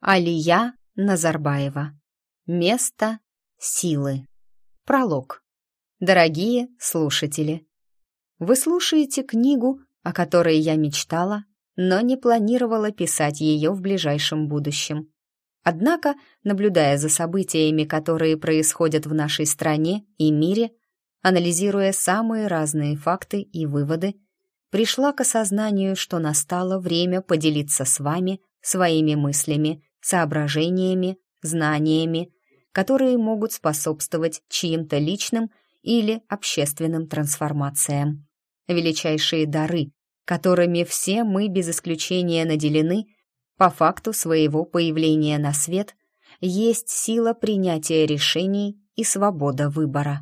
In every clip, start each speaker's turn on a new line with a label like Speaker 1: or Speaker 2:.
Speaker 1: Алия Назарбаева. Место силы. Пролог. Дорогие слушатели, вы слушаете книгу, о которой я мечтала, но не планировала писать ее в ближайшем будущем. Однако, наблюдая за событиями, которые происходят в нашей стране и мире, анализируя самые разные факты и выводы, пришла к осознанию, что настало время поделиться с вами своими мыслями соображениями, знаниями, которые могут способствовать чьим-то личным или общественным трансформациям. Величайшие дары, которыми все мы без исключения наделены по факту своего появления на свет, есть сила принятия решений и свобода выбора.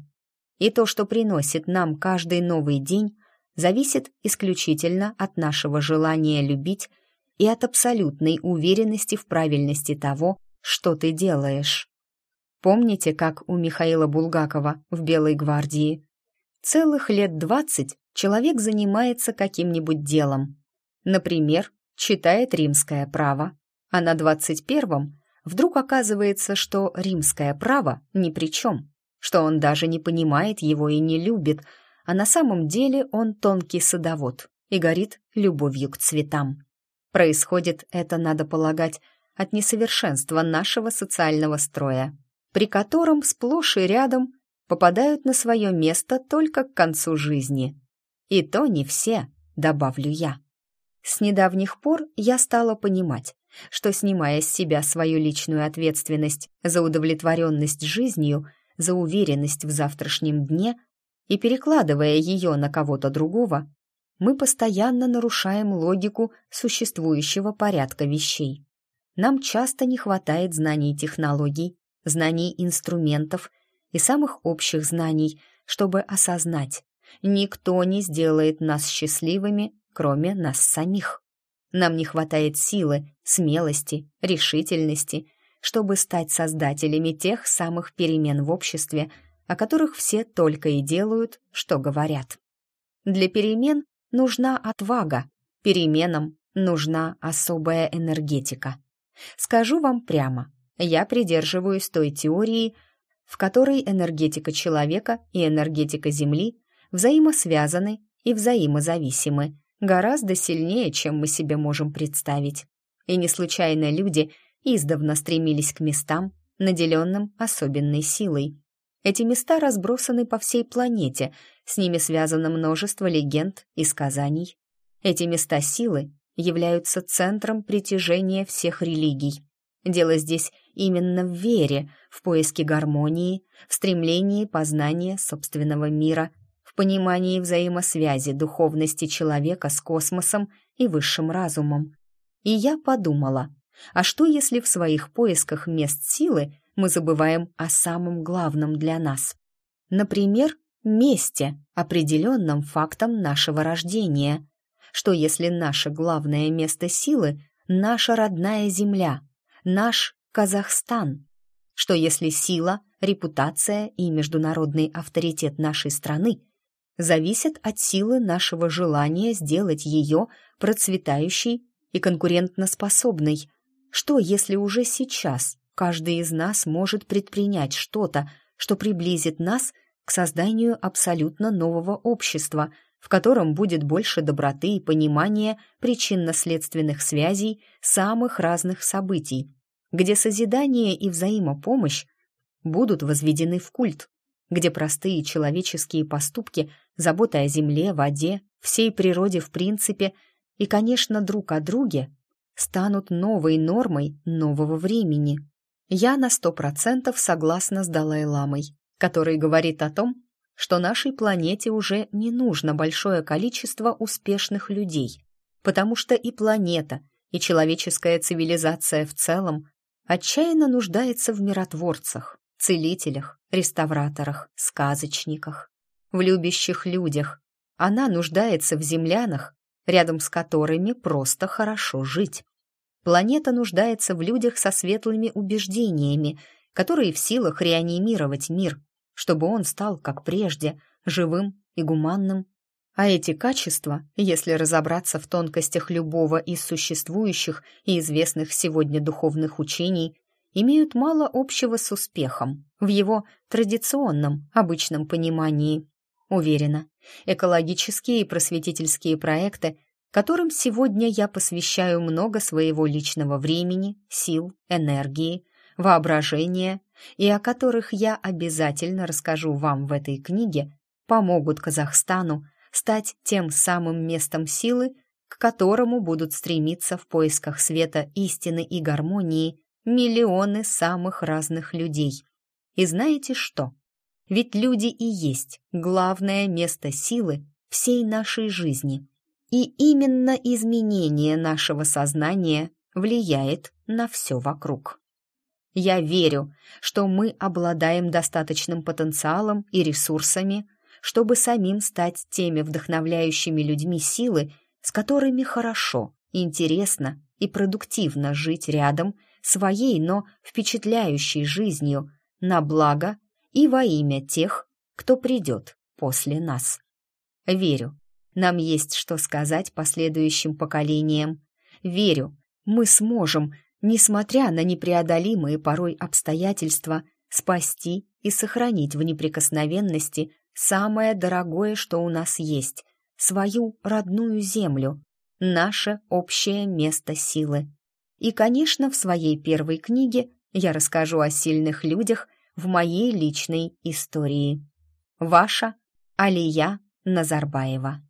Speaker 1: И то, что приносит нам каждый новый день, зависит исключительно от нашего желания любить и от абсолютной уверенности в правильности того, что ты делаешь. Помните, как у Михаила Булгакова в «Белой гвардии»? Целых лет двадцать человек занимается каким-нибудь делом. Например, читает римское право, а на двадцать первом вдруг оказывается, что римское право ни при чем, что он даже не понимает его и не любит, а на самом деле он тонкий садовод и горит любовью к цветам. Происходит это, надо полагать, от несовершенства нашего социального строя, при котором сплошь и рядом попадают на свое место только к концу жизни. И то не все, добавлю я. С недавних пор я стала понимать, что, снимая с себя свою личную ответственность за удовлетворенность жизнью, за уверенность в завтрашнем дне и перекладывая ее на кого-то другого, мы постоянно нарушаем логику существующего порядка вещей. Нам часто не хватает знаний технологий, знаний инструментов и самых общих знаний, чтобы осознать, никто не сделает нас счастливыми, кроме нас самих. Нам не хватает силы, смелости, решительности, чтобы стать создателями тех самых перемен в обществе, о которых все только и делают, что говорят. Для перемен нужна отвага, переменам нужна особая энергетика. Скажу вам прямо, я придерживаюсь той теории, в которой энергетика человека и энергетика Земли взаимосвязаны и взаимозависимы, гораздо сильнее, чем мы себе можем представить. И не случайно люди издавна стремились к местам, наделенным особенной силой. Эти места разбросаны по всей планете, с ними связано множество легенд и сказаний. Эти места силы являются центром притяжения всех религий. Дело здесь именно в вере, в поиске гармонии, в стремлении познания собственного мира, в понимании взаимосвязи духовности человека с космосом и высшим разумом. И я подумала, а что если в своих поисках мест силы мы забываем о самом главном для нас. Например, месте, определенном фактом нашего рождения. Что если наше главное место силы — наша родная земля, наш Казахстан? Что если сила, репутация и международный авторитет нашей страны зависят от силы нашего желания сделать ее процветающей и конкурентноспособной? Что если уже сейчас Каждый из нас может предпринять что-то, что приблизит нас к созданию абсолютно нового общества, в котором будет больше доброты и понимания причинно-следственных связей самых разных событий, где созидание и взаимопомощь будут возведены в культ, где простые человеческие поступки, забота о земле, воде, всей природе в принципе и, конечно, друг о друге станут новой нормой нового времени. Я на сто процентов согласна с Далай-ламой, который говорит о том, что нашей планете уже не нужно большое количество успешных людей, потому что и планета, и человеческая цивилизация в целом отчаянно нуждается в миротворцах, целителях, реставраторах, сказочниках, в любящих людях. Она нуждается в землянах, рядом с которыми просто хорошо жить. Планета нуждается в людях со светлыми убеждениями, которые в силах реанимировать мир, чтобы он стал, как прежде, живым и гуманным. А эти качества, если разобраться в тонкостях любого из существующих и известных сегодня духовных учений, имеют мало общего с успехом в его традиционном, обычном понимании. Уверена, экологические и просветительские проекты, которым сегодня я посвящаю много своего личного времени, сил, энергии, воображения и о которых я обязательно расскажу вам в этой книге, помогут Казахстану стать тем самым местом силы, к которому будут стремиться в поисках света истины и гармонии миллионы самых разных людей. И знаете что? Ведь люди и есть главное место силы всей нашей жизни. И именно изменение нашего сознания влияет на все вокруг. Я верю, что мы обладаем достаточным потенциалом и ресурсами, чтобы самим стать теми вдохновляющими людьми силы, с которыми хорошо, интересно и продуктивно жить рядом своей, но впечатляющей жизнью на благо и во имя тех, кто придет после нас. Верю, нам есть что сказать последующим поколениям. Верю, мы сможем, несмотря на непреодолимые порой обстоятельства, спасти и сохранить в неприкосновенности самое дорогое, что у нас есть, свою родную землю, наше общее место силы. И, конечно, в своей первой книге я расскажу о сильных людях в моей личной истории. Ваша Алия Назарбаева